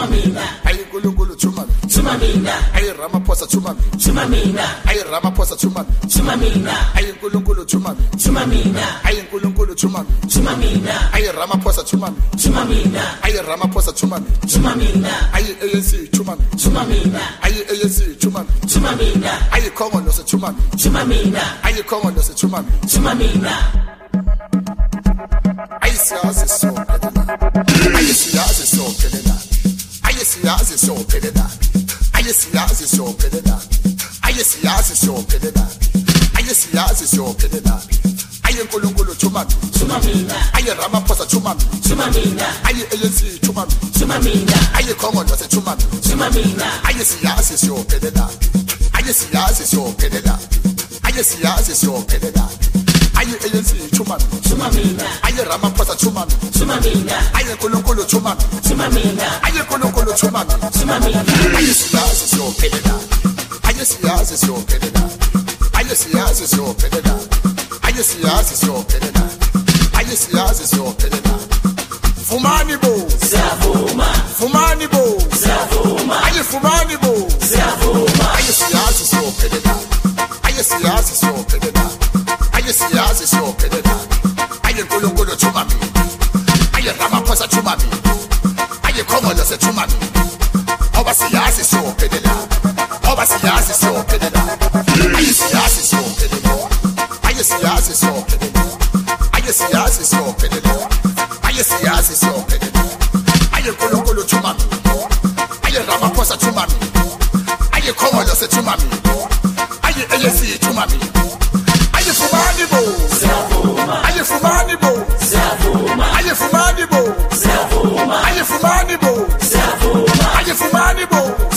Chumamina, mina. Ayi gulu tuma chumamina, Tuma mina. Ayi Ramaphosa tuma mina. Tuma mina. Ayi Ramaphosa tuma mina. chumamina, mina. Ayi gulu tuma chumamina, Tuma mina. Ayi gulugulu tuma mina. Tuma mina. Ayi Ramaphosa tuma chumamina, Tuma mina. Ayi Ramaphosa tuma mina. Tuma mina. Ayi ANC tuma mina. Tuma mina. Ayi ANC tuma mina. Tuma mina. Ayi Commonwealth tuma mina. Tuma. Ayi Commonwealth tuma mina. Tuma mina. Ayi siyazi as it's so pretty that I just see as it's so pretty that I just see as it's so pretty that I just see as it's so pretty that aye nkulunkulu chuma mina chuma mina aye ramaphosa chuma mina chuma mina aye anc chuma mina chuma mina aye khongondose chuma mina chuma mina aye siyazi siyophelela aye siyazi siyophelela aye siyazi siyophelela aye ANC chuma mina chuma mina aye Ramaphosa chuma mina chuma mina aye Nkulunkulu chuma mina chuma mina aye Nkulunkulu chuma mina chuma mina aye siyazi siyophelela aye siyazi siyophelela aye siyazi siyophelela aye siyazi siyophelela aye siyazi siyophelela Fumani bo. Siyavuma. Fumani bo. Siyavuma. Aye Fumani bo. Siyavuma. Aye siyazi siyophelela the common as a chuman. Over see as is so pedela. Over see as is so pedela. I see as is so pedela. I see as is so pedela. I see as is so pedela. I see as is so pedela. I am Kolo Kolo chuman. I am Ramaphosa chuman. I am common as a chuman. I am AFC chuman. I am Fumani Bo. I am Fumani Bo. I am Fumani Bo. Are you from Manibo? Are you from Manibo?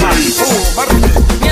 Ooh,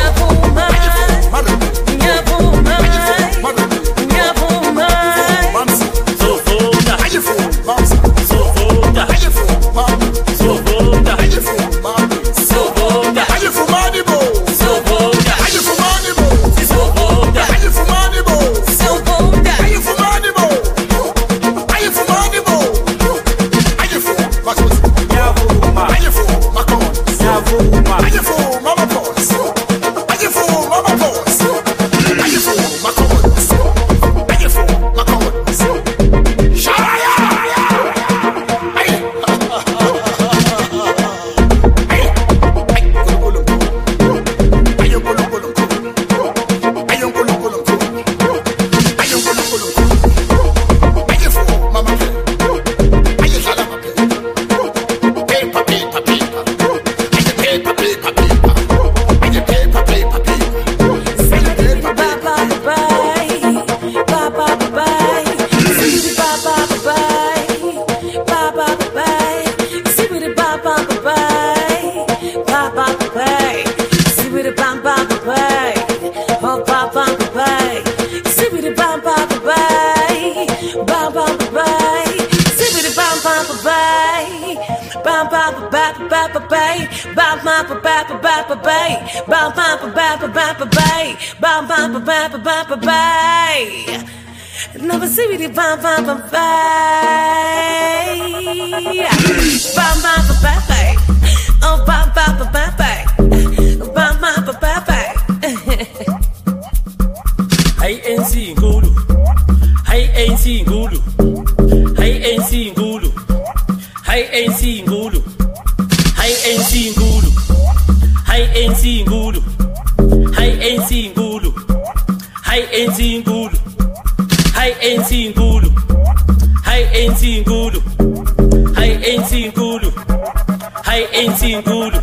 Never see me the bam bam bam. Bam bam bam bam. Oh bam bam bam bam bay. Ba ba ba bay bam bam bam bam bay. INC nkulu, INC nkulu, INC nkulu, INC nkulu, INC nkulu, INC nkulu, INC nkulu, INC nkulu, INC nkulu, INC nkulu, INC nkulu, INC nkulu, INC nkulu,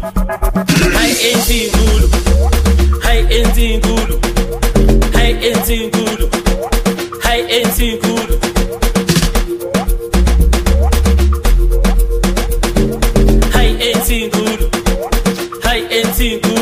INC nkulu, hayi inkulu hayi ANC inkulu